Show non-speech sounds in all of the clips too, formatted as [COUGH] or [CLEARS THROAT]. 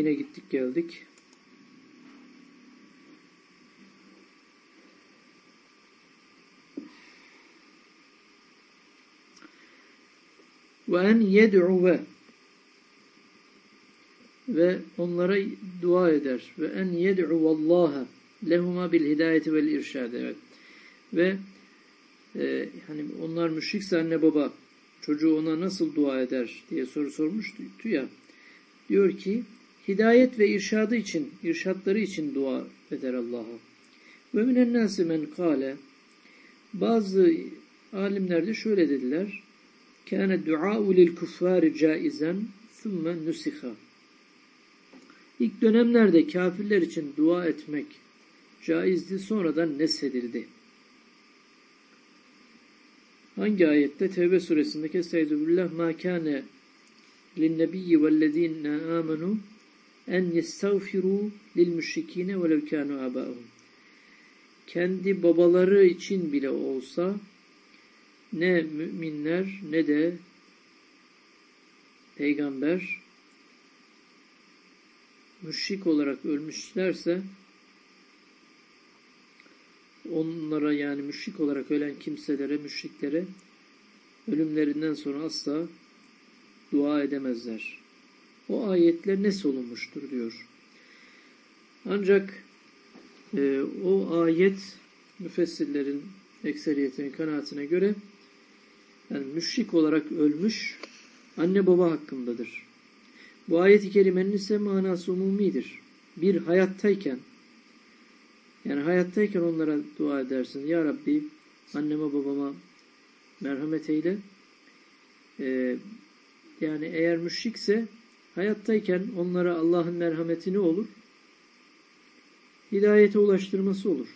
Yine gittik geldik. Ve en yed'uve ve onlara dua eder. Ve en yed'u vallaha lehuma bil hidayeti vel irşad. Evet. Ve e, hani onlar müşrikse anne baba çocuğu ona nasıl dua eder diye soru sormuştu ya. Diyor ki hidayet ve irşadı için, irşatları için dua eder Allah'a. Ve minen men kâle bazı alimler de şöyle dediler. Kâne duâ'u lil kuffâri caizen thumme nusiha. İlk dönemlerde kafirler için dua etmek caizdi, sonradan nesedildi. Hangi ayette? Tevbe suresindeki Estaizu billah ma kâne linnebiyyi vellezîne âmenû en yestağfirû lil müşrikîne velev kânû âbâ'uhum. Kendi babaları için bile olsa ne müminler ne de peygamber müşrik olarak ölmüşlerse onlara yani müşrik olarak ölen kimselere, müşriklere ölümlerinden sonra asla dua edemezler. O ayetler ne solunmuştur diyor. Ancak e, o ayet müfessirlerin ekseriyetinin kanaatine göre yani müşrik olarak ölmüş anne baba hakkındadır. Bu ayet-i kerimenin ise manası umumidir. Bir hayattayken yani hayattayken onlara dua edersin. Ya Rabbi anneme babama merhamet eyle. Ee, yani eğer müşrikse hayattayken onlara Allah'ın merhametini olur. Hidayete ulaştırması olur.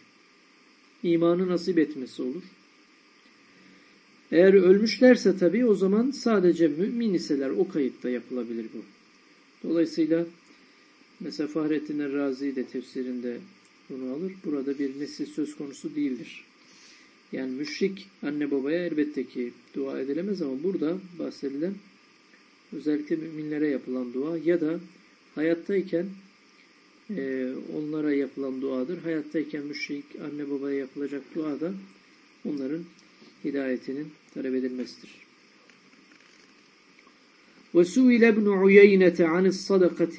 İmanı nasip etmesi olur. Eğer ölmüşlerse tabi o zaman sadece mümin iseler o kayıtta yapılabilir bu. Dolayısıyla mesela Fahrettin Razi de tefsirinde bunu alır. Burada bir nesil söz konusu değildir. Yani müşrik anne babaya elbette ki dua edilemez ama burada bahsedilen özellikle müminlere yapılan dua ya da hayattayken e, onlara yapılan duadır. Hayattayken müşrik anne babaya yapılacak dua da onların hidayetinin talep edilmesidir. وسئل ابن عيينة عن الصدقة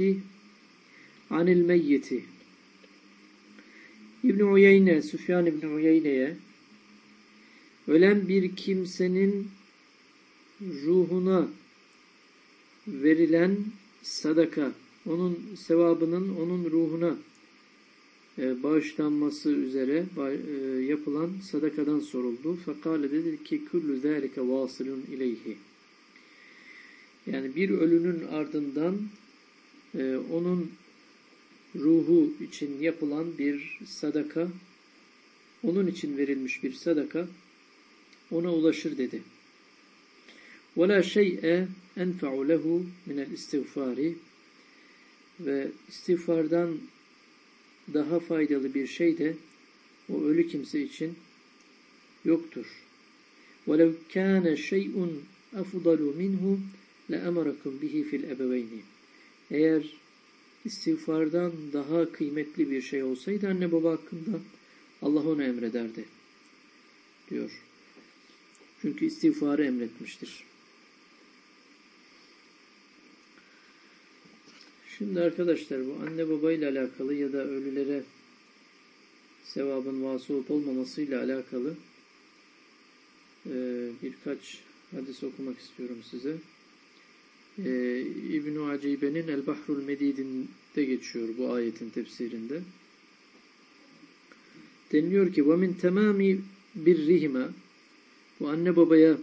عن الميت İbn Uyeyne, Süfyan İbn Uyeyne'ye ölen bir kimsenin ruhuna verilen sadaka, onun sevabının onun ruhuna e, bağışlanması üzere e, yapılan sadakadan soruldu. Fekale dedi ki kullu zâlike vâsilun ileyhi. Yani bir ölünün ardından e, onun ruhu için yapılan bir sadaka, onun için verilmiş bir sadaka ona ulaşır dedi. وَلَا شَيْءَ اَنْفَعُ لَهُ مِنَ الْاِسْتِغْفَارِ Ve istiğfardan daha faydalı bir şey de o ölü kimse için yoktur. وَلَوْ كَانَ شَيْءٌ أَفْضَلُ مِنْهُ لَأَمَرَكُمْ بِهِ فِي الْأَبَوَيْنِ Eğer istiğfardan daha kıymetli bir şey olsaydı anne baba hakkında Allah onu emrederdi. Diyor. Çünkü istiğfarı emretmiştir. Şimdi arkadaşlar bu anne baba ile alakalı ya da ölülere sevabın vasıl olup olmamasıyla alakalı birkaç hadis okumak istiyorum size e, İbn-i Acibe'nin El-Bahrul Medid'inde geçiyor bu ayetin tefsirinde. Deniliyor ki وَمِنْ تَمَامِ بِرِّهِمَا Bu anne babaya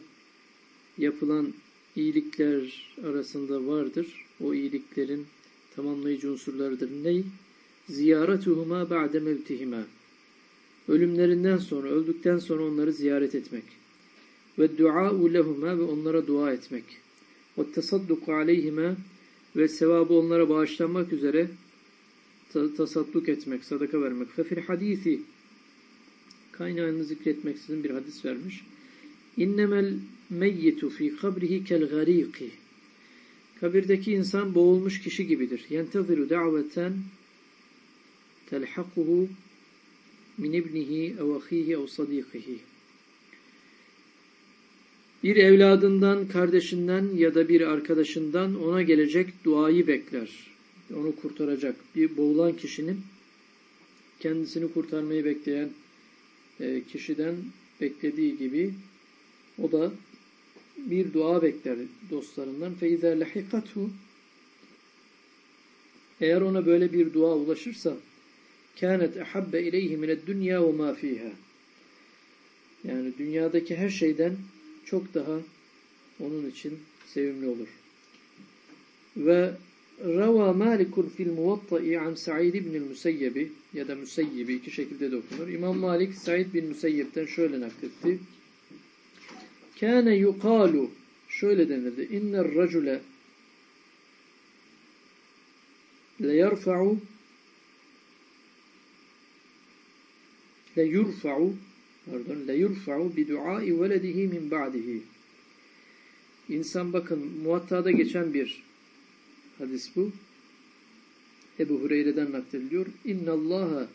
yapılan iyilikler arasında vardır. O iyiliklerin tamamlayıcı unsurlarıdır. Ney? Ziyaretuhuma ba'de mevtihima. Ölümlerinden sonra, öldükten sonra onları ziyaret etmek. Ve dua'u lehuma ve onlara dua etmek. Ve tasadduku aleyhime ve sevabı onlara bağışlanmak üzere tasadduk etmek, sadaka vermek. Fefil hadisi kaynağını zikretmeksizin bir hadis vermiş. İnnemel meyyitu fi kabrihi kel gariqi kabirdeki insan boğulmuş kişi gibidir. Yenteziru da'veten telhakuhu min ibnihi ev ahihi. Bir evladından, kardeşinden ya da bir arkadaşından ona gelecek duayı bekler. Onu kurtaracak. Bir boğulan kişinin kendisini kurtarmayı bekleyen e, kişiden beklediği gibi o da bir dua bekler dostlarından. فَاِذَا لَحِقَتْهُ Eğer ona böyle bir dua ulaşırsa كَانَتْ اَحَبَّ اِلَيْهِ مِنَ الدُّنْيَا وَمَا ف۪يهَا Yani dünyadaki her şeyden çok daha onun için sevimli olur. Ve Rava Malikun fil muvatta'i an Sa'id ibn Musayyebi ya da Musayyibi iki şekilde de okunur. İmam Malik Sa'id bin Musayyib'den şöyle nakletti. Kâne yukalu şöyle denirdi. İnner racule le yerfa'u le yurfa'u pardon le yurfa'u bi duai veledihi min ba'dihi. İnsan bakın muvattada geçen bir hadis bu. Ebu Hureyre'den naklediliyor. İnna Allaha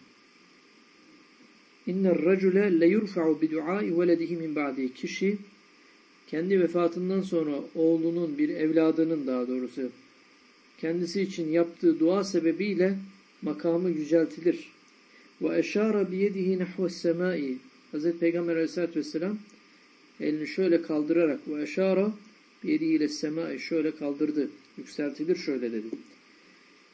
inner racule le yurfa'u bi duai veledihi min ba'dihi. Kişi kendi vefatından sonra oğlunun bir evladının daha doğrusu kendisi için yaptığı dua sebebiyle makamı yüceltilir. Ve eşara biyedihi nahves semai. Hazreti Peygamber aleyhissalatü vesselam elini şöyle kaldırarak ve eşara biyedihi semai şöyle kaldırdı. Yükseltilir şöyle dedi.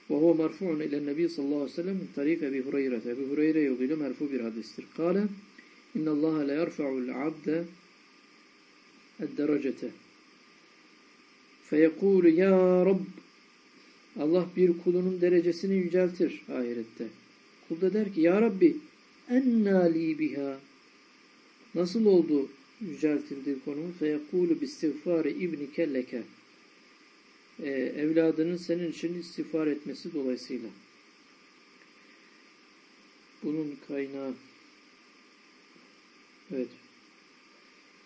Ve huve merfu'un ile nebi sallallahu aleyhi ve sellem tarik Ebi Hureyre. Ebi Hureyre yoluyla merfu bir hadistir. Kale İnna Allah la yerfa'u'l abde الدرجة فيقول ya Rab Allah bir kulunun derecesini yüceltir ahirette. Kul da der ki Ya Rabbi enna li biha nasıl oldu yüceltildi konumu feyekulu bistiğfari ibnike leke ee, evladının senin için istiğfar etmesi dolayısıyla bunun kaynağı evet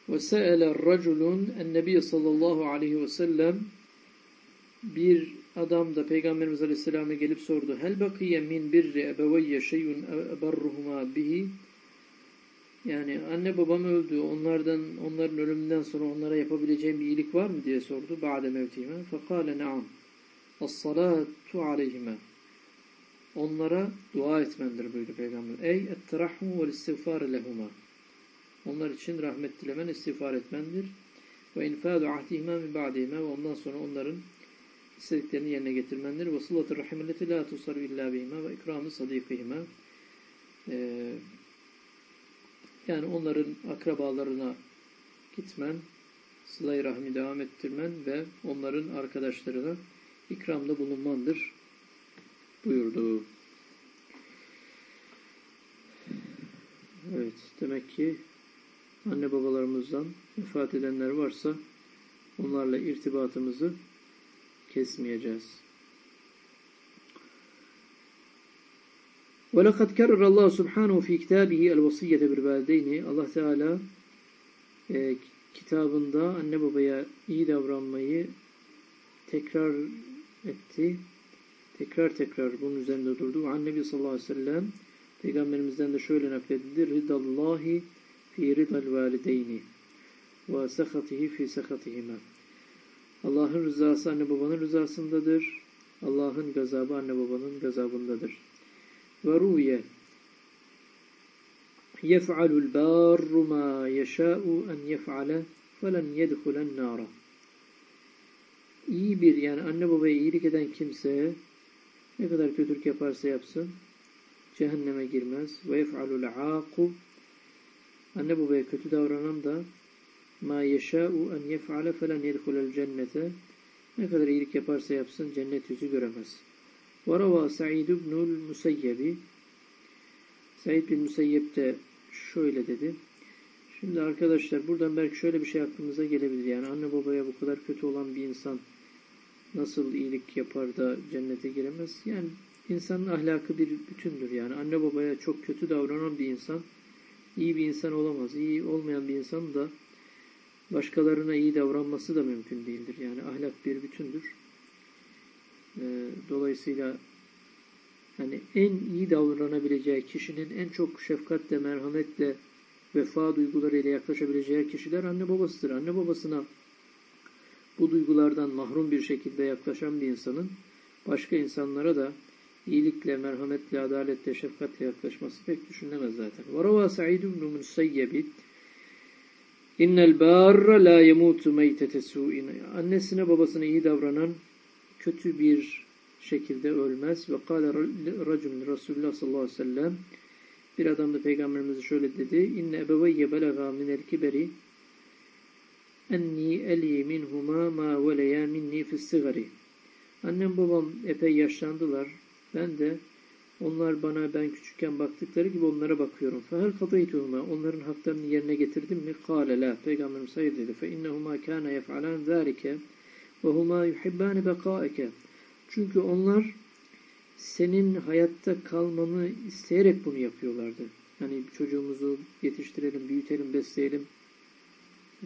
وَسَأَلَ الرَّجُلٌ النَّبِيَ sallallahu aleyhi ve sellem bir adam da Peygamberimiz Aleyhisselam'a gelip sordu. Hel bakiye min birri ebeveyye şeyun eberruhuma bihi yani anne babam öldü. Onlardan onların ölümünden sonra onlara yapabileceğim bir iyilik var mı diye sordu. Ba'de mevtihime. Fekale na'am. As-salatu aleyhime. Onlara dua etmendir buyurdu Peygamber. Ey etterahmu vel istiğfar lehuma. Onlar için rahmet dilemen, istiğfar etmendir. Ve infadu ahdihima min ba'dihima ve ondan sonra onların istediklerini yerine getirmendir. Ve sılatı rahimelleti la tusaru illa bihima ve ikramı sadikihima. Ee, yani onların akrabalarına gitmen, sıla-i rahmi devam ettirmen ve onların arkadaşlarına ikramda bulunmandır buyurdu. Evet, demek ki anne babalarımızdan vefat edenler varsa onlarla irtibatımızı kesmeyeceğiz. وَلَقَدْ كَرَّ اللّٰهُ سُبْحَانَهُ ف۪ي كِتَابِهِ الْوَصِيَّةَ بِالْوَالِدَيْنِ Allah Teala e, kitabında anne babaya iyi davranmayı tekrar etti. Tekrar tekrar bunun üzerinde durdu. Annebi sallallahu aleyhi ve sellem Peygamberimizden de şöyle nakledildi. Ridallahi fi ridal valideyni ve sehatihi fi sehatihima. Allah'ın rızası anne babanın rızasındadır. Allah'ın gazabı anne babanın gazabındadır. Ve ruye yef'alul barru ma yeşâ'u en yef'ale felen yedhulen nâra. İyi bir yani anne babaya iyilik eden kimse ne kadar kötülük yaparsa yapsın cehenneme girmez. Ve yef'alul Anne babaya kötü davranan da ma yeşâ'u en yef'ale felen yedhulel cennete ne kadar iyilik yaparsa yapsın cennet yüzü göremez. Varava Sa'id ibnül Musayyebi Sa'id bin Musayyeb de şöyle dedi. Şimdi arkadaşlar buradan belki şöyle bir şey aklımıza gelebilir. Yani anne babaya bu kadar kötü olan bir insan nasıl iyilik yapar da cennete giremez? Yani insanın ahlakı bir bütündür. Yani anne babaya çok kötü davranan bir insan iyi bir insan olamaz. İyi olmayan bir insan da başkalarına iyi davranması da mümkün değildir. Yani ahlak bir bütündür. dolayısıyla yani en iyi davranabileceği kişinin en çok şefkatle, merhametle, vefa duygularıyla yaklaşabileceği kişiler anne babasıdır. Anne babasına bu duygulardan mahrum bir şekilde yaklaşan bir insanın başka insanlara da iyilikle, merhametle, adaletle, şefkatle yaklaşması pek düşünülemez zaten. وَرَوَى سَعِيدُ بْنُ مُسَيَّبِ İnnel barra la yemutu meytete su'in. Annesine babasına iyi davranan kötü bir şekilde ölmez. Ve kâle racun Resulullah sallallahu aleyhi ve sellem bir adam da peygamberimize şöyle dedi. İnne ebeveyye belaga minel kiberi enni eli minhuma ma veleya minni fissigari. Annem babam epey yaşlandılar. Ben de onlar bana ben küçükken baktıkları gibi onlara bakıyorum. Fehel kadaytuhuma onların haklarını yerine getirdim mi? Kâle la. Peygamberimiz hayır dedi. Kâne yef'alân zâlike ve huma yuhibbâne bekâeke. Çünkü onlar senin hayatta kalmanı isteyerek bunu yapıyorlardı. Hani çocuğumuzu yetiştirelim, büyütelim, besleyelim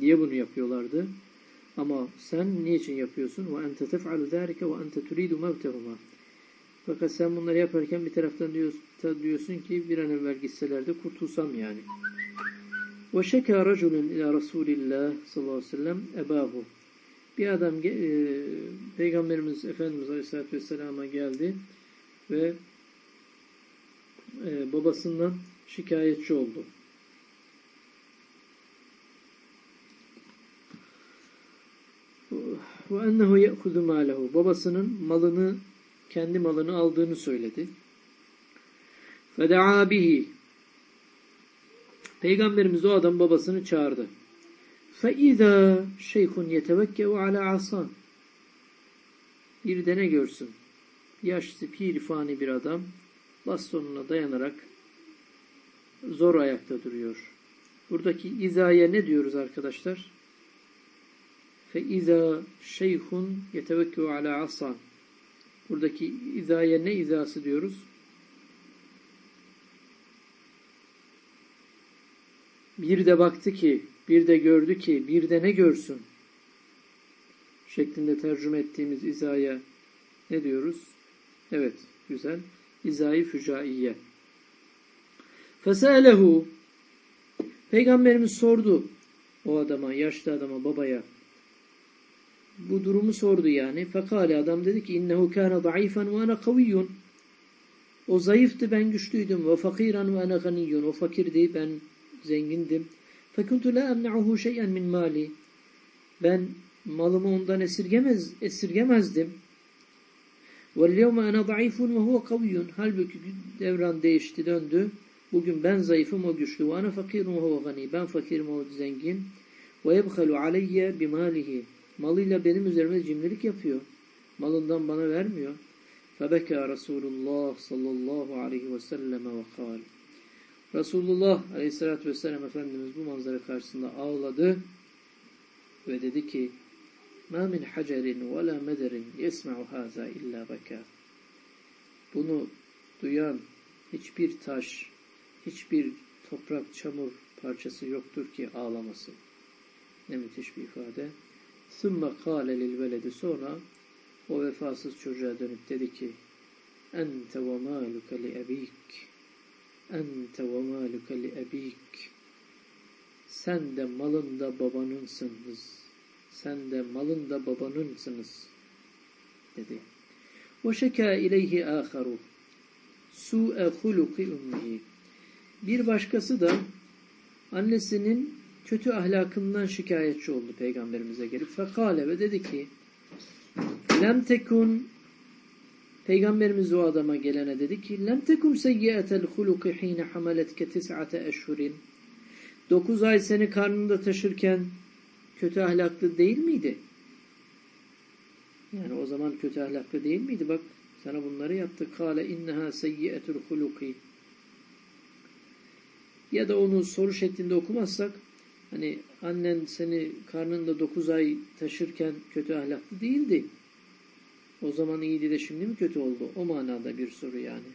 diye bunu yapıyorlardı. Ama sen niçin yapıyorsun? Tef'alu zâlike ve ente turidu mevtehuma. Fakat sen bunları yaparken bir taraftan diyorsun, diyorsun ki bir an evvel gitseler de kurtulsam yani. Ve şeka raculun ila Resulillah sallallahu aleyhi ve sellem ebahu. Bir adam e, Peygamberimiz Efendimiz Aleyhisselatü Vesselam'a geldi ve e, babasından şikayetçi oldu. Ennehu ye'kudu malehu. Babasının malını, kendi malını aldığını söyledi. Feda'a bihi. Peygamberimiz o adam babasını çağırdı. Feiza şeyhun yetevekkevu ala asan. Bir de ne görsün? Yaşlı pirifani bir adam bastonuna dayanarak zor ayakta duruyor. Buradaki izaya ne diyoruz arkadaşlar? Feiza şeyhun yetevekkevu ala asan. Buradaki izaya ne izası diyoruz? Bir de baktı ki bir de gördü ki, bir de ne görsün? Şeklinde tercüme ettiğimiz izaya ne diyoruz? Evet, güzel. İzayı fücaiye. Feselehu Peygamberimiz sordu o adama, yaşlı adama, babaya Bu durumu sordu yani. Fekale adam dedi ki innehu kana zayıfen ve ana kaviyyun. O zayıftı ben güçlüydüm. Ve fakiran ve ana ganiyyun. O fakirdi ben zengindim. فَكُنْتُ لَا اَمْنَعُهُ شَيْئًا min mali. Ben malımı ondan esirgemez, esirgemezdim. وَالْيَوْمَ اَنَا ضَعِيفٌ وَهُوَ قَوِيٌّ Halbuki devran değişti, döndü. Bugün ben zayıfım, o güçlü. وَاَنَا فَقِيرٌ وَهُوَ غَنِي Ben fakirim, o zengin. وَيَبْخَلُ عَلَيَّ بِمَالِهِ Malıyla benim üzerime cimrilik yapıyor. Malından bana vermiyor. فَبَكَى رَسُولُ اللّٰهِ sallallahu aleyhi ve selleme وَقَالِ Resulullah Aleyhisselatü Vesselam Efendimiz bu manzara karşısında ağladı ve dedi ki مَا مِنْ حَجَرٍ وَلَا مَدَرٍ يَسْمَعُ هَذَا اِلَّا بَكَى Bunu duyan hiçbir taş, hiçbir toprak, çamur parçası yoktur ki ağlamasın. Ne müthiş bir ifade. Sümme kâle lil veledi sonra o vefasız çocuğa dönüp dedi ki Ente ve maluke li ebik Ente ve maluke li ebik Sen de malın babanınsınız. Sen de malın babanınsınız. Dedi. Ve şeka ileyhi âkharu Su'e huluki ummihi Bir başkası da annesinin kötü ahlakından şikayetçi oldu peygamberimize gelip. Fekale ve dedi ki Lem tekun Peygamberimiz o adama gelene dedi ki lem tekum seyyiyetel huluki hine hamaletke tis'ate eşhurin. Dokuz ay seni karnında taşırken kötü ahlaklı değil miydi? Yani o zaman kötü ahlaklı değil miydi? Bak sana bunları yaptı. Kale inneha seyyiyetul huluki. Ya da onu soru şeklinde okumazsak hani annen seni karnında dokuz ay taşırken kötü ahlaklı değildi. O zaman iyiydi de şimdi mi kötü oldu? O manada bir soru yani.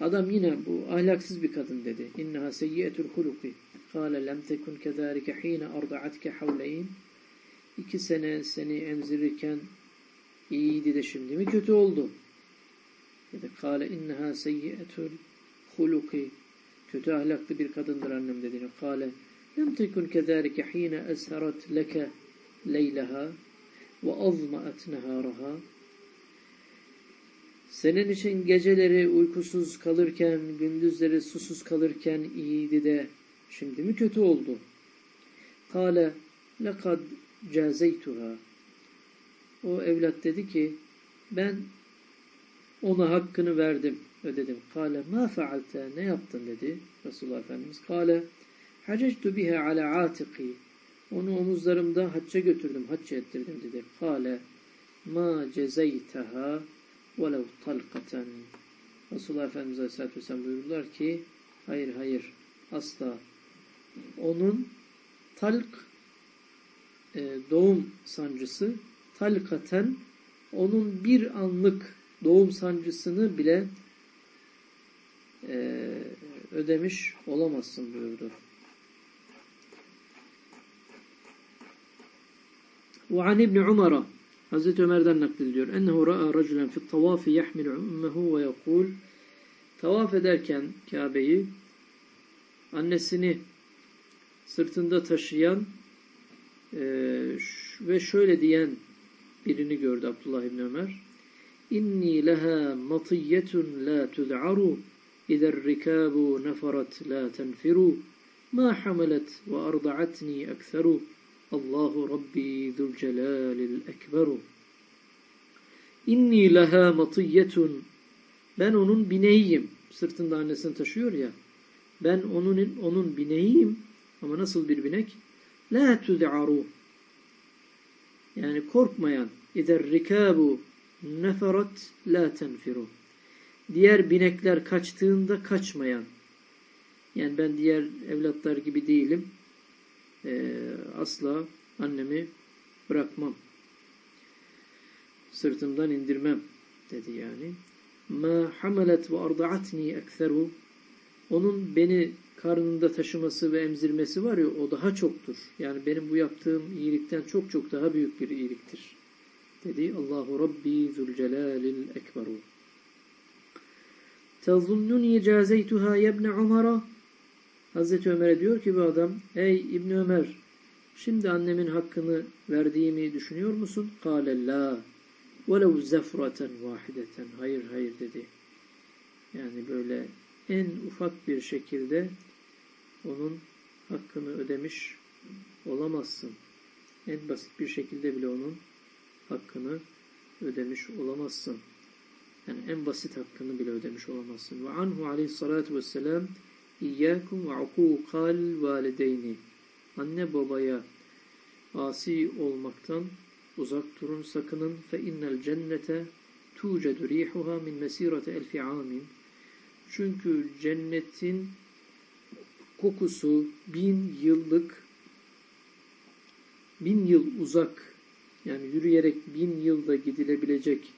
Adam yine bu ahlaksız bir kadın dedi. İnneha seyyiyetul huluki. Kâle lem tekun kezâlike hîne arda'atke havleyn. İki sene seni emzirirken iyiydi de şimdi mi kötü oldu? Da kâle inneha seyyiyetul huluki kötü ahlaklı bir kadındır annem dediğine. Kâle tekun kezâlike hîne esharat leke leyleha ve azma'at nehâraha senin için geceleri uykusuz kalırken, gündüzleri susuz kalırken iyiydi de şimdi mi kötü oldu? Kale lekad cazeytuha. O evlat dedi ki ben ona hakkını verdim, ödedim. Kale ma faalte ne yaptın dedi Resulullah Efendimiz. Kale Hacectu biha ala atiki. Onu omuzlarımda hacca götürdüm, hacca ettirdim dedi. Kale ma cezeyteha velev talkaten. Resulullah Efendimiz Aleyhisselatü Vesselam buyurdular ki hayır hayır asla onun talk e, doğum sancısı talkaten onun bir anlık doğum sancısını bile e, ödemiş olamazsın buyurdu. وعن ابن عمر Hazreti Ömer'den naklediliyor. Ennehu ra'a raculen fit tavafi yahmilu ummehu ve yekul Tavaf ederken Kabe'yi annesini sırtında taşıyan e, ve şöyle diyen birini gördü Abdullah İbni Ömer. İnni leha matiyyetun la tud'aru izer rikabu nefarat la tenfiru ma hamalet ve arda'atni ekseru Allahu Rabbi zul celalil ekberu. İnni leha matiyyetun. Ben onun bineğiyim. Sırtında annesini taşıyor ya. Ben onun onun bineğiyim. Ama nasıl bir binek? La tud'aru. Yani korkmayan. İder rikabu neferat la tenfiru. Diğer binekler kaçtığında kaçmayan. Yani ben diğer evlatlar gibi değilim e, asla annemi bırakmam. Sırtımdan indirmem dedi yani. Ma hamalet ve ardaatni ekseru onun beni karnında taşıması ve emzirmesi var ya o daha çoktur. Yani benim bu yaptığım iyilikten çok çok daha büyük bir iyiliktir. Dedi Allahu Rabbi Zülcelalil Ekberu. Tezunnuni cazeytuha yebne Umar'a Hazreti Ömer'e diyor ki bu adam ey İbn Ömer şimdi annemin hakkını verdiğimi düşünüyor musun? Kâle la velev zefraten vahideten hayır hayır dedi. Yani böyle en ufak bir şekilde onun hakkını ödemiş olamazsın. En basit bir şekilde bile onun hakkını ödemiş olamazsın. Yani en basit hakkını bile ödemiş olamazsın. Ve anhu aleyhissalatu vesselam İyyâkum ve ukûkal valideyni. Anne babaya asi olmaktan uzak durun sakının. Fe innel cennete tucedu rihuha min mesirete elfi amin. Çünkü cennetin kokusu bin yıllık bin yıl uzak yani yürüyerek bin yılda gidilebilecek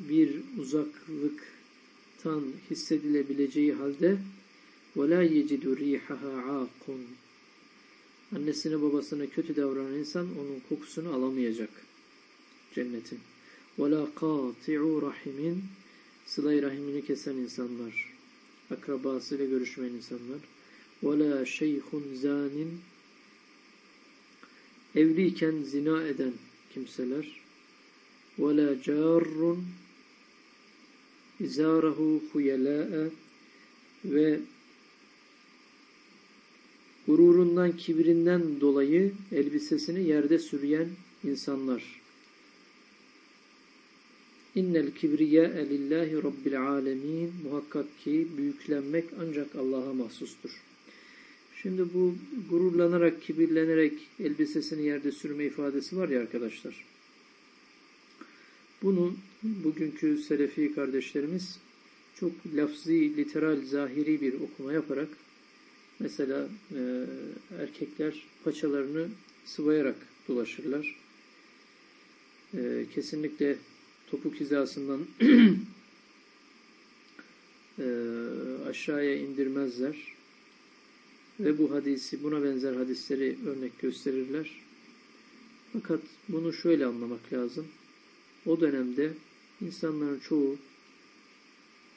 bir uzaklıktan hissedilebileceği halde وَلَا يَجِدُ رِيحَهَا عَاقٌ Annesine babasına kötü davranan insan onun kokusunu alamayacak. Cennetin. وَلَا قَاطِعُ rahimin Sıla-i rahimini kesen insanlar. Akrabasıyla görüşmeyen insanlar. وَلَا şeyhun zanin Evliyken zina eden kimseler. وَلَا جَارٌ اِزَارَهُ خُيَلَاءَ ve gururundan, kibrinden dolayı elbisesini yerde sürüyen insanlar. İnnel kibriye lillahi rabbil alemin. Muhakkak ki büyüklenmek ancak Allah'a mahsustur. Şimdi bu gururlanarak, kibirlenerek elbisesini yerde sürme ifadesi var ya arkadaşlar. Bunu bugünkü Selefi kardeşlerimiz çok lafzi, literal, zahiri bir okuma yaparak Mesela e, erkekler paçalarını sıvayarak dolaşırlar. E, kesinlikle topuk hizasından [CLEARS THROAT] e, aşağıya indirmezler. Ve bu hadisi, buna benzer hadisleri örnek gösterirler. Fakat bunu şöyle anlamak lazım. o dönemde insanların çoğu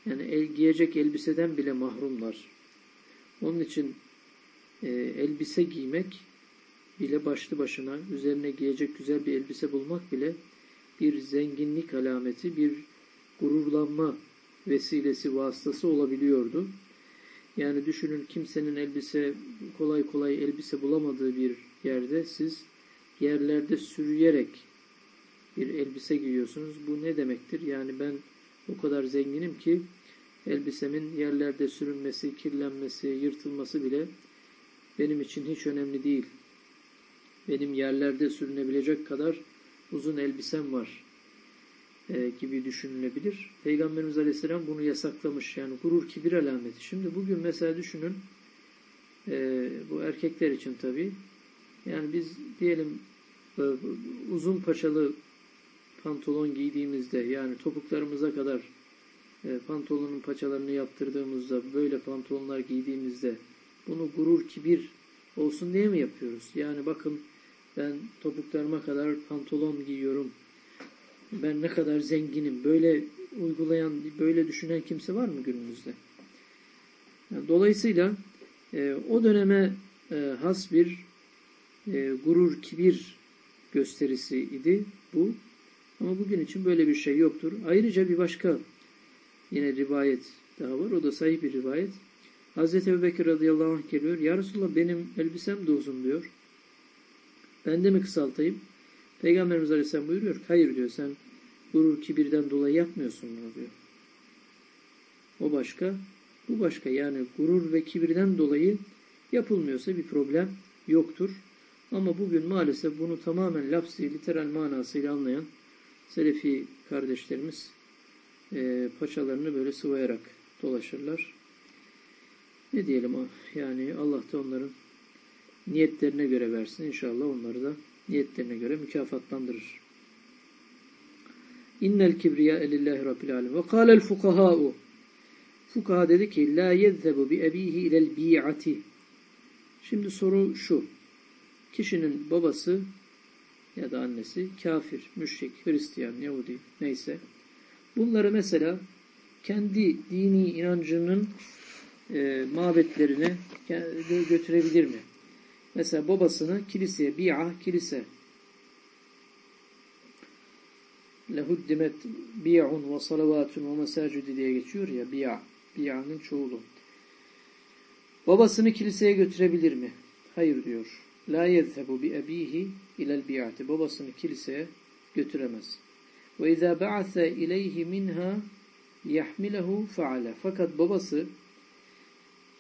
yani el, giyecek elbiseden bile mahrumlar. Onun için e, elbise giymek bile başlı başına üzerine giyecek güzel bir elbise bulmak bile bir zenginlik alameti, bir gururlanma vesilesi vasıtası olabiliyordu. Yani düşünün kimsenin elbise kolay kolay elbise bulamadığı bir yerde siz yerlerde sürüyerek bir elbise giyiyorsunuz. Bu ne demektir? Yani ben o kadar zenginim ki elbisemin yerlerde sürünmesi, kirlenmesi, yırtılması bile benim için hiç önemli değil. Benim yerlerde sürünebilecek kadar uzun elbisem var e, gibi düşünülebilir. Peygamberimiz Aleyhisselam bunu yasaklamış. Yani gurur kibir alameti. Şimdi bugün mesela düşünün e, bu erkekler için tabii yani biz diyelim e, uzun paçalı pantolon giydiğimizde yani topuklarımıza kadar e, pantolonun paçalarını yaptırdığımızda böyle pantolonlar giydiğimizde bunu gurur kibir olsun diye mi yapıyoruz? Yani bakın ben topuklarıma kadar pantolon giyiyorum. Ben ne kadar zenginim. Böyle uygulayan, böyle düşünen kimse var mı günümüzde? Yani dolayısıyla e, o döneme e, has bir e, gurur, kibir gösterisi idi bu. Ama bugün için böyle bir şey yoktur. Ayrıca bir başka yine rivayet daha var. O da sahih bir rivayet. Hazreti Ebubekir radıyallahu anh geliyor. Ya Resulallah benim elbisem de uzun diyor. Ben de mi kısaltayım? Peygamberimiz Aleyhisselam buyuruyor. Hayır diyor sen gurur kibirden dolayı yapmıyorsun bunu diyor. O başka, bu başka. Yani gurur ve kibirden dolayı yapılmıyorsa bir problem yoktur. Ama bugün maalesef bunu tamamen lafzi, literal manasıyla anlayan Selefi kardeşlerimiz e, paçalarını böyle sıvayarak dolaşırlar. Ne diyelim yani Allah da onların niyetlerine göre versin. İnşallah onları da niyetlerine göre mükafatlandırır. İnnel kibriya lillahi rabbil alem. Ve kâlel fukahâ'u. Fukaha dedi ki la yezzebu bi ebihi ilel bi'ati. Şimdi soru şu. Kişinin babası ya da annesi kafir, müşrik, Hristiyan, Yahudi neyse. Bunları mesela kendi dini inancının e, mabetlerine götürebilir mi? Mesela babasını kiliseye, bi'a, kilise. Lehuddimet bi'un ve salavatun ve mesacidi diye geçiyor ya, bi'a. Bi'a'nın çoğulu. Babasını kiliseye götürebilir mi? Hayır diyor. La yezhebu bi ebihi ilel bi'ati. Babasını kiliseye götüremez. Ve izâ ba'ase ileyhi minha yahmilehu. Fakat babası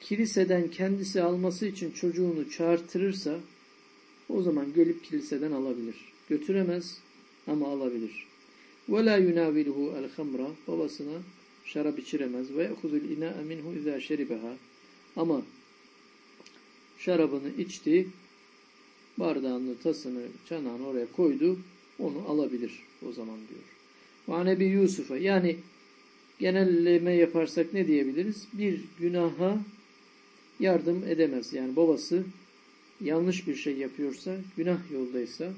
kiliseden kendisi alması için çocuğunu çağırtırırsa o zaman gelip kiliseden alabilir. Götüremez ama alabilir. Ve la yunaviluhu el babasına şarap içiremez ve yehuzul ina'a minhu izâ şeribeha. Ama şarabını içti, bardağını, tasını, çanağını oraya koydu, onu alabilir o zaman diyor. وَعَنَبِي Yusuf'a yani genelleme yaparsak ne diyebiliriz? Bir günaha yardım edemez. Yani babası yanlış bir şey yapıyorsa, günah yoldaysa,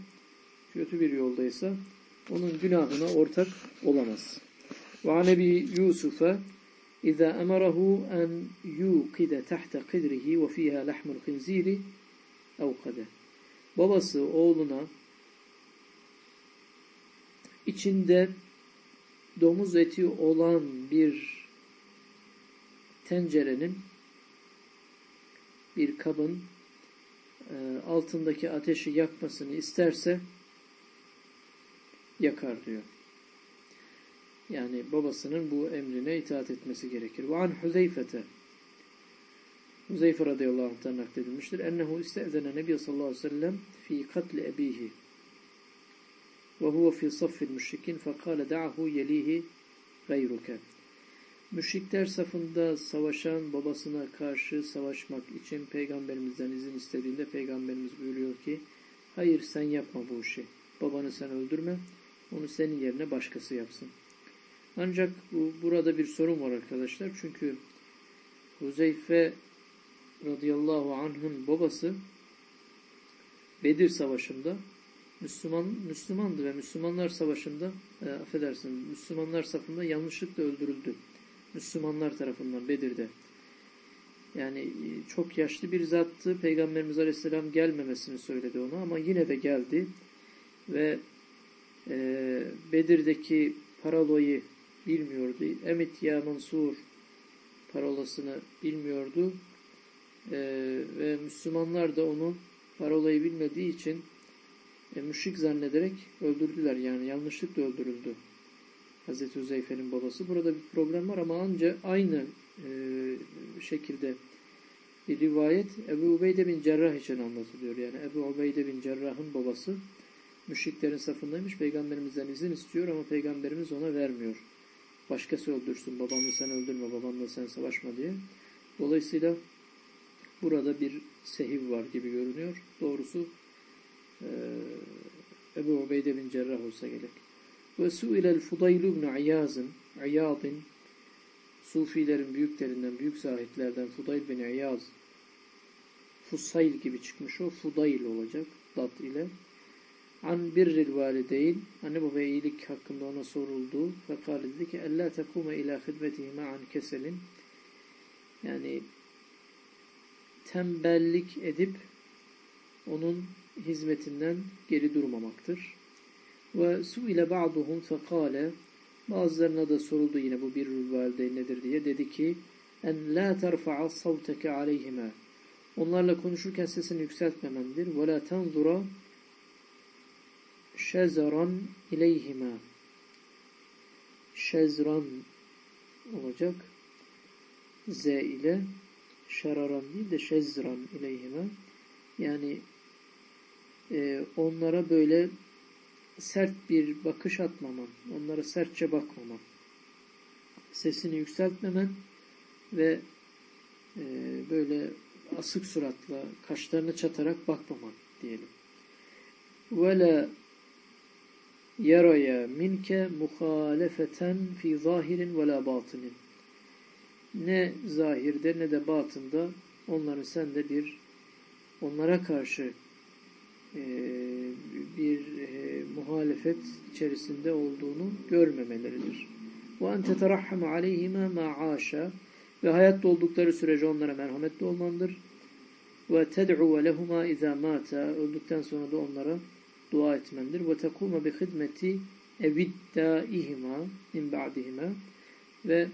kötü bir yoldaysa onun günahına ortak olamaz. وعن أبي يوسف إذا أمره أن يوقد تحت قدره وفيها لحم الخنزير أوقده Babası oğluna içinde domuz eti olan bir tencerenin bir kabın e, altındaki ateşi yakmasını isterse yakar diyor. Yani babasının bu emrine itaat etmesi gerekir. Ve an Huzeyfete Huzeyfe radıyallahu anh'tan nakledilmiştir. Ennehu iste'zene Nebi sallallahu aleyhi ve sellem fi katli ebihi huve fi saffil müşrikin fekale da'ahu yelihi gayruke. Müşrikler safında savaşan babasına karşı savaşmak için peygamberimizden izin istediğinde peygamberimiz buyuruyor ki hayır sen yapma bu işi. Babanı sen öldürme. Onu senin yerine başkası yapsın. Ancak bu, burada bir sorun var arkadaşlar. Çünkü Huzeyfe radıyallahu anh'ın babası Bedir Savaşı'nda Müslüman Müslümandı ve Müslümanlar savaşında e, affedersin Müslümanlar safında yanlışlıkla öldürüldü. Müslümanlar tarafından Bedir'de. Yani e, çok yaşlı bir zattı. Peygamberimiz Aleyhisselam gelmemesini söyledi ona ama yine de geldi. Ve e, Bedir'deki paraloyu bilmiyordu. Emit ya Mansur parolasını bilmiyordu. E, ve Müslümanlar da onun parolayı bilmediği için e, müşrik zannederek öldürdüler. Yani yanlışlıkla öldürüldü. Hazreti Hüzeyfe'nin babası. Burada bir problem var ama ancak aynı e, şekilde bir rivayet Ebu Ubeyde bin Cerrah için anlatılıyor. Yani Ebu Ubeyde bin Cerrah'ın babası müşriklerin safındaymış. Peygamberimizden izin istiyor ama peygamberimiz ona vermiyor. Başkası öldürsün. Babamla sen öldürme, babanla sen savaşma diye. Dolayısıyla burada bir sehiv var gibi görünüyor. Doğrusu Ebu Ubeyde bin Cerrah olsa gerek. Ve su'ilel Fudayl ibn Ayaz'ın Ayad'ın Sufilerin büyüklerinden, büyük zahitlerden Fudayl bin Ayaz Fusayl gibi çıkmış o. Fudayl olacak. Dat ile. An birril valideyn anne baba iyilik hakkında ona soruldu. Fekal dedi ki ella tekume ila hidmetihime an keselin yani tembellik edip onun hizmetinden geri durmamaktır. Ve su ile ba'duhum fekale bazılarına da soruldu yine bu birrül valideyn nedir diye. Dedi ki en la terfa'a savteke aleyhime. Onlarla konuşurken sesini yükseltmemendir. Ve la tenzura şezran ileyhime. Şezran olacak. Z ile şararan değil de şezran ileyhime. Yani e, onlara böyle sert bir bakış atmaman, onlara sertçe bakmaman, sesini yükseltmemen ve e, böyle asık suratla, kaşlarını çatarak bakmaman diyelim. وَلَا yaraya minke muhalefeten fi zahirin ve la batinin. Ne zahirde ne de batında onların sende bir onlara karşı e, bir e, muhalefet içerisinde olduğunu görmemeleridir. Ve en teterahhame aleyhime ma'aşa ve hayatta oldukları sürece onlara merhametli olmandır. Ted'u lehuma izâ mâta öldükten sonra da onlara dua etmendir. Bi hidmeti eviddâihima min ba'dihima ve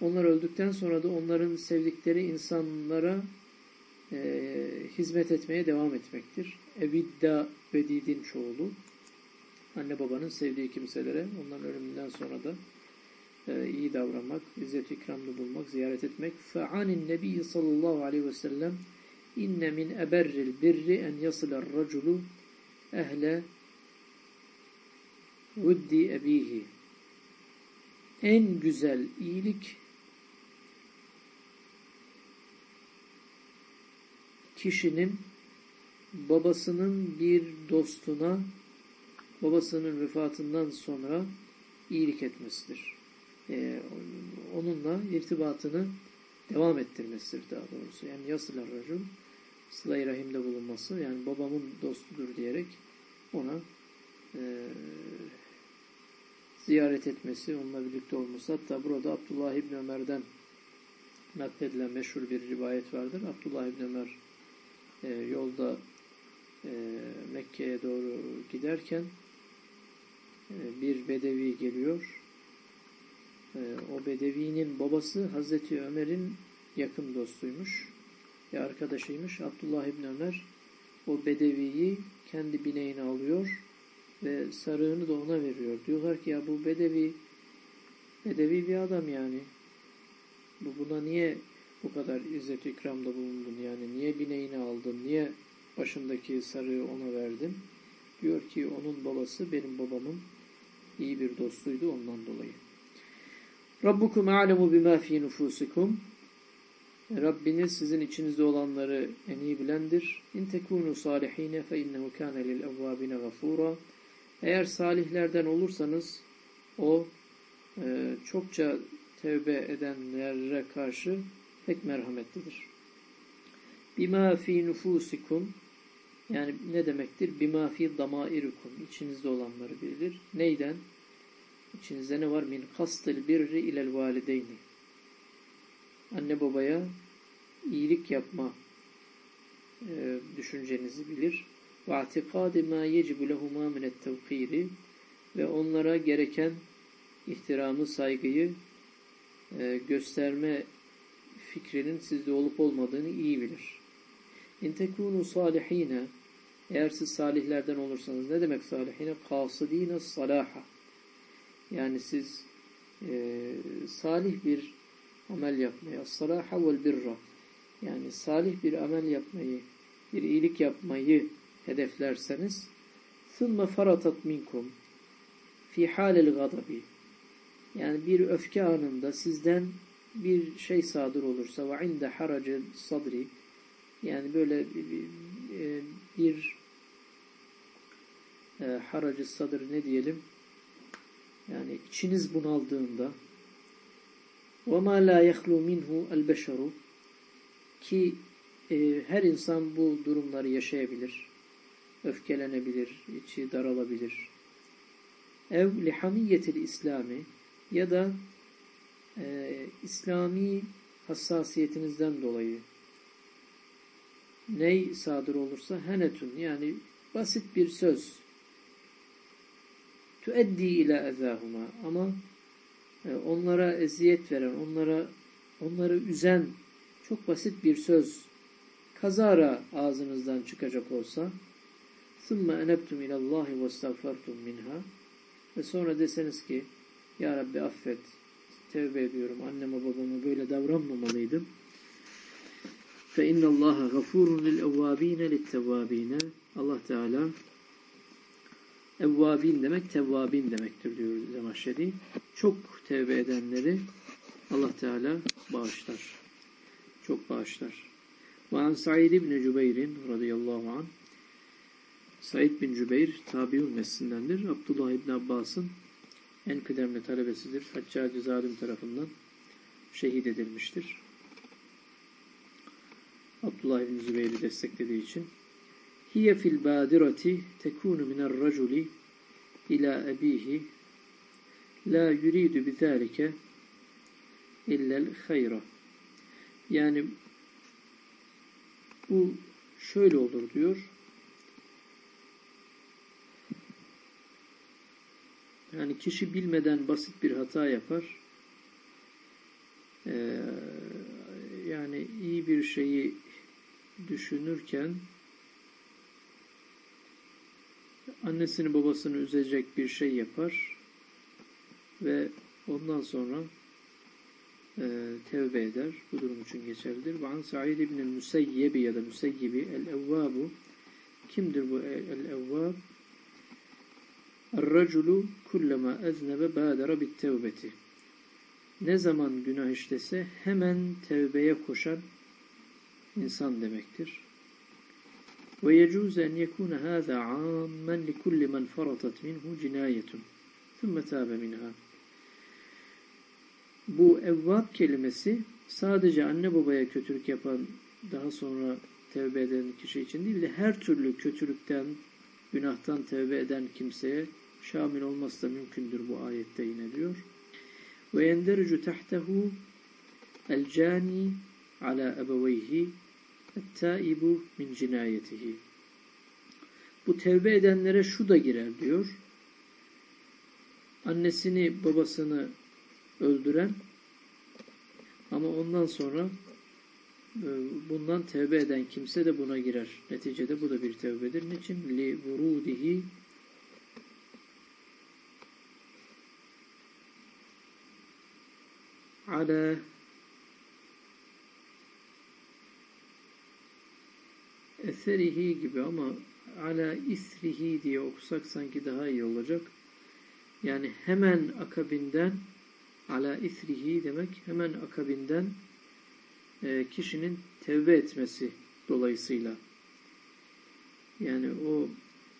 onlar öldükten sonra da onların sevdikleri insanlara e, hizmet etmeye devam etmektir. Evidda vedidin çoğulu. Anne babanın sevdiği kimselere onların ölümünden sonra da e, iyi davranmak, izzet ikramda bulmak, ziyaret etmek. Fe'anin nebi sallallahu aleyhi ve sellem inne min eberril birri en yasılar raculu ehle vuddi ebihi. En güzel iyilik kişinin babasının bir dostuna babasının vefatından sonra iyilik etmesidir. Ee, onunla irtibatını devam ettirmesidir daha doğrusu. Yani yasılar racul sıla-i rahimde bulunması yani babamın dostudur diyerek ona e, ziyaret etmesi, onunla birlikte olması. Hatta burada Abdullah İbni Ömer'den nakledilen meşhur bir rivayet vardır. Abdullah İbni Ömer e, yolda e, Mekke'ye doğru giderken e, bir bedevi geliyor. E, o bedevinin babası Hazreti Ömer'in yakın dostuymuş ve arkadaşıymış. Abdullah İbni Ömer o bedeviyi kendi bineğine alıyor ve sarığını da ona veriyor. Diyorlar ki ya bu bedevi bedevi bir adam yani. Bu buna niye bu kadar izzet ikramda bulundun? Yani niye bineğini aldın? Niye başındaki sarığı ona verdin? Diyor ki onun babası benim babamın iyi bir dostuydu ondan dolayı. Rabbukum a'lemu bima fi nufusikum. Rabbiniz sizin içinizde olanları en iyi bilendir. İn tekunu salihine fe innehu kana lil evvabine gafura. Eğer salihlerden olursanız o e, çokça tevbe edenlere karşı pek merhametlidir. Bima fi nufusikum Yani ne demektir? Bima fi damairikum. İçinizde olanları bilir. Neyden? İçinizde ne var? Min kastil birri ilel valideyni. Anne babaya iyilik yapma e, düşüncenizi bilir. Ve atikadi ma yecibu lehuma minet tevkiri ve onlara gereken ihtiramı, saygıyı e, gösterme fikrinin sizde olup olmadığını iyi bilir. İn tekunu salihine eğer siz salihlerden olursanız ne demek salihine? Kasıdine salaha yani siz e, salih bir amel yapmayı salaha vel birra yani salih bir amel yapmayı bir iyilik yapmayı hedeflerseniz ثُمَّ فَرَطَتْ مِنْكُمْ fi halil gadabi yani bir öfke anında sizden bir şey sadır olursa ve inde haracı sadri yani böyle bir, bir e, haracı sadır ne diyelim yani içiniz bunaldığında وَمَا لَا يَخْلُوا مِنْهُ الْبَشَرُ ki e, her insan bu durumları yaşayabilir. Öfkelenebilir, içi daralabilir. Ev lihamiyetil İslami ya da e, İslami hassasiyetinizden dolayı ney sadır olursa henetun yani basit bir söz tueddi ile ezahuma ama e, onlara eziyet veren, onlara onları üzen çok basit bir söz kazara ağzınızdan çıkacak olsa ثُمَّ اَنَبْتُمْ اِلَى اللّٰهِ وَاسْتَغْفَرْتُمْ minha ve sonra deseniz ki Ya Rabbi affet, tevbe ediyorum, anneme babama böyle davranmamalıydım. فَاِنَّ اللّٰهَ غَفُورٌ لِلْاَوَّاب۪ينَ لِلْتَوَّاب۪ينَ Allah Teala evvabin demek tevvabin demektir diyor Zemahşeri. Çok tevbe edenleri Allah Teala bağışlar. Çok bağışlar. Ve an Said ibn Cübeyr'in radıyallahu anh Said bin Cübeyr tabiun neslindendir. Abdullah ibn Abbas'ın en kıdemli talebesidir. Haccacı zalim tarafından şehit edilmiştir. Abdullah ibn Zübeyir'i desteklediği için hiye fil badirati tekunu minel raculi ila ebihi la yuridu bizalike illel hayra yani bu şöyle olur diyor yani kişi bilmeden basit bir hata yapar ee, yani iyi bir şeyi düşünürken annesini babasını üzecek bir şey yapar ve ondan sonra e, tevbe eder. Bu durum için geçerlidir. Ve an Sa'id ibn Müseyyebi ya da Müseyyibi el-Evvabu kimdir bu el-Evvab? Er-raculu kullama eznebe bâdera bit tevbeti. Ne zaman günah işlese hemen tevbeye koşan insan demektir. Ve yecuzu en yekune hâzâ âmmen li kulli men faratat minhu cinayetun. Thumma tâbe minha. Bu evvab kelimesi sadece anne babaya kötülük yapan daha sonra tevbe eden kişi için değil de her türlü kötülükten, günahtan tevbe eden kimseye şamil olması da mümkündür bu ayette yine diyor. Ve yendercu tahtehu el cani ala ebeveyhi et-taibu min cinayetihi. Bu tevbe edenlere şu da girer diyor. Annesini babasını öldüren ama ondan sonra bundan tevbe eden kimse de buna girer. Neticede bu da bir tevbedir. Niçin? Li vurudihi ala eserihi gibi ama ala isrihi diye okusak sanki daha iyi olacak. Yani hemen akabinden ala isrihi demek hemen akabinden kişinin tevbe etmesi dolayısıyla. Yani o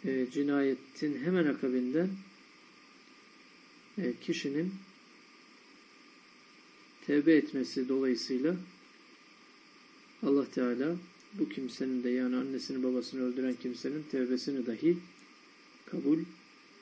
e, cinayetin hemen akabinden e, kişinin tevbe etmesi dolayısıyla Allah Teala bu kimsenin de yani annesini babasını öldüren kimsenin tevbesini dahi kabul